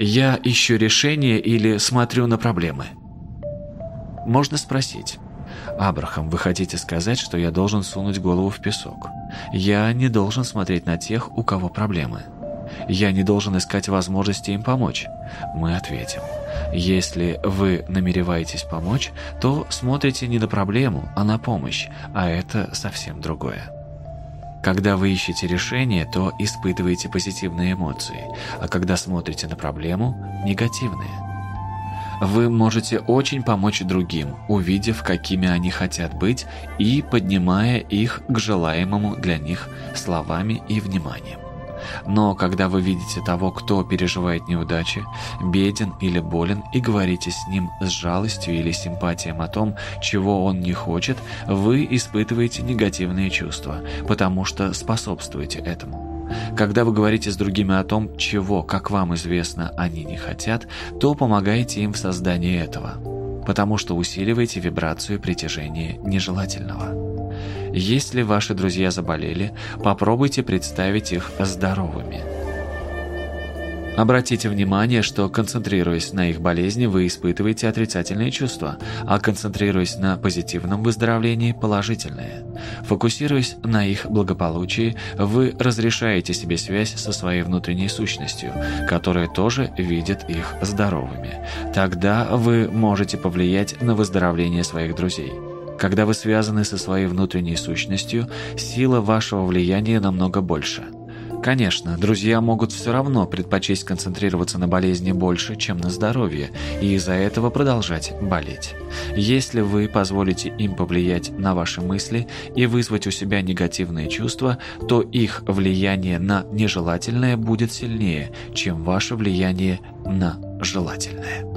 Я ищу решение или смотрю на проблемы. Можно спросить. «Абрахам, вы хотите сказать, что я должен сунуть голову в песок? Я не должен смотреть на тех, у кого проблемы. Я не должен искать возможности им помочь?» Мы ответим. Если вы намереваетесь помочь, то смотрите не на проблему, а на помощь, а это совсем другое. Когда вы ищете решение, то испытываете позитивные эмоции, а когда смотрите на проблему – негативные. Вы можете очень помочь другим, увидев, какими они хотят быть, и поднимая их к желаемому для них словами и вниманием. Но когда вы видите того, кто переживает неудачи, беден или болен, и говорите с ним с жалостью или симпатией о том, чего он не хочет, вы испытываете негативные чувства, потому что способствуете этому. Когда вы говорите с другими о том, чего, как вам известно, они не хотят, то помогаете им в создании этого, потому что усиливаете вибрацию притяжения нежелательного. Если ваши друзья заболели, попробуйте представить их здоровыми. Обратите внимание, что концентрируясь на их болезни, вы испытываете отрицательные чувства, а концентрируясь на позитивном выздоровлении – положительные. Фокусируясь на их благополучии, вы разрешаете себе связь со своей внутренней сущностью, которая тоже видит их здоровыми. Тогда вы можете повлиять на выздоровление своих друзей. Когда вы связаны со своей внутренней сущностью, сила вашего влияния намного больше. Конечно, друзья могут все равно предпочесть концентрироваться на болезни больше, чем на здоровье, и из-за этого продолжать болеть. Если вы позволите им повлиять на ваши мысли и вызвать у себя негативные чувства, то их влияние на нежелательное будет сильнее, чем ваше влияние на желательное.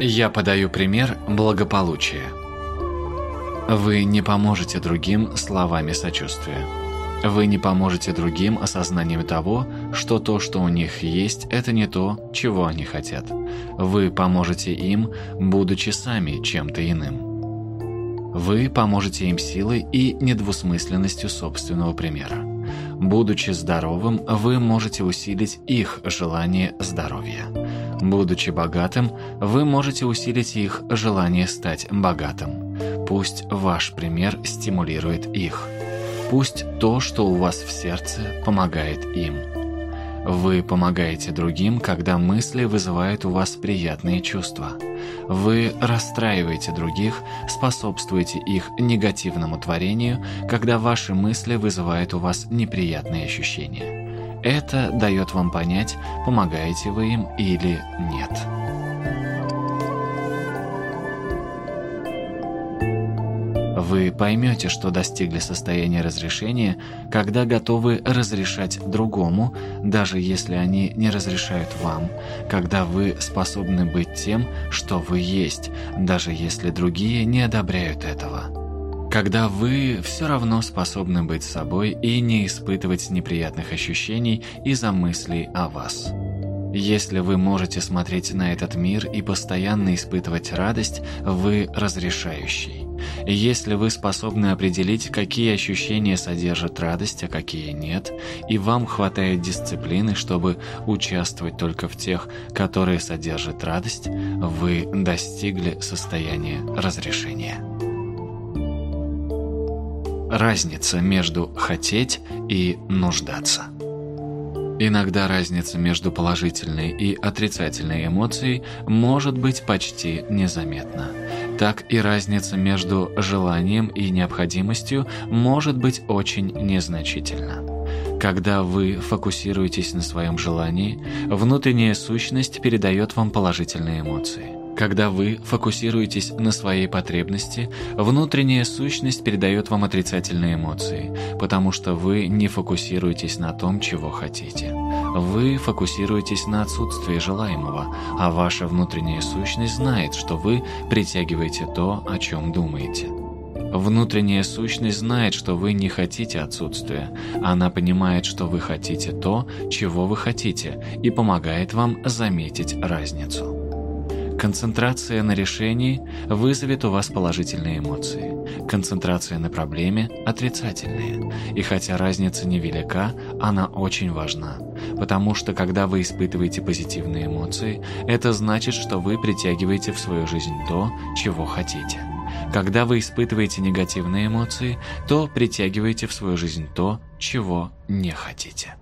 Я подаю пример благополучия. Вы не поможете другим словами сочувствия. Вы не поможете другим осознанием того, что то, что у них есть, это не то, чего они хотят. Вы поможете им, будучи сами чем-то иным. Вы поможете им силой и недвусмысленностью собственного примера. Будучи здоровым, вы можете усилить их желание здоровья. Будучи богатым, вы можете усилить их желание стать богатым. Пусть ваш пример стимулирует их. Пусть то, что у вас в сердце, помогает им. Вы помогаете другим, когда мысли вызывают у вас приятные чувства. Вы расстраиваете других, способствуете их негативному творению, когда ваши мысли вызывают у вас неприятные ощущения. Это дает вам понять, помогаете вы им или нет. Вы поймете, что достигли состояния разрешения, когда готовы разрешать другому, даже если они не разрешают вам, когда вы способны быть тем, что вы есть, даже если другие не одобряют этого когда вы все равно способны быть собой и не испытывать неприятных ощущений из-за мыслей о вас. Если вы можете смотреть на этот мир и постоянно испытывать радость, вы разрешающий. Если вы способны определить, какие ощущения содержат радость, а какие нет, и вам хватает дисциплины, чтобы участвовать только в тех, которые содержат радость, вы достигли состояния разрешения. Разница между «хотеть» и «нуждаться». Иногда разница между положительной и отрицательной эмоцией может быть почти незаметна. Так и разница между желанием и необходимостью может быть очень незначительна. Когда вы фокусируетесь на своем желании, внутренняя сущность передает вам положительные эмоции. Когда вы фокусируетесь на своей потребности, внутренняя сущность передает вам отрицательные эмоции, потому что вы не фокусируетесь на том, чего хотите. Вы фокусируетесь на отсутствии желаемого, а ваша внутренняя сущность знает, что вы притягиваете то, о чем думаете. Внутренняя сущность знает, что вы не хотите отсутствия. Она понимает, что вы хотите то, чего вы хотите, и помогает вам заметить разницу. Концентрация на решении вызовет у вас положительные эмоции. Концентрация на проблеме – отрицательные. И хотя разница невелика, она очень важна. Потому что когда вы испытываете позитивные эмоции, это значит, что вы притягиваете в свою жизнь то, чего хотите. Когда вы испытываете негативные эмоции, то притягиваете в свою жизнь то, чего не хотите.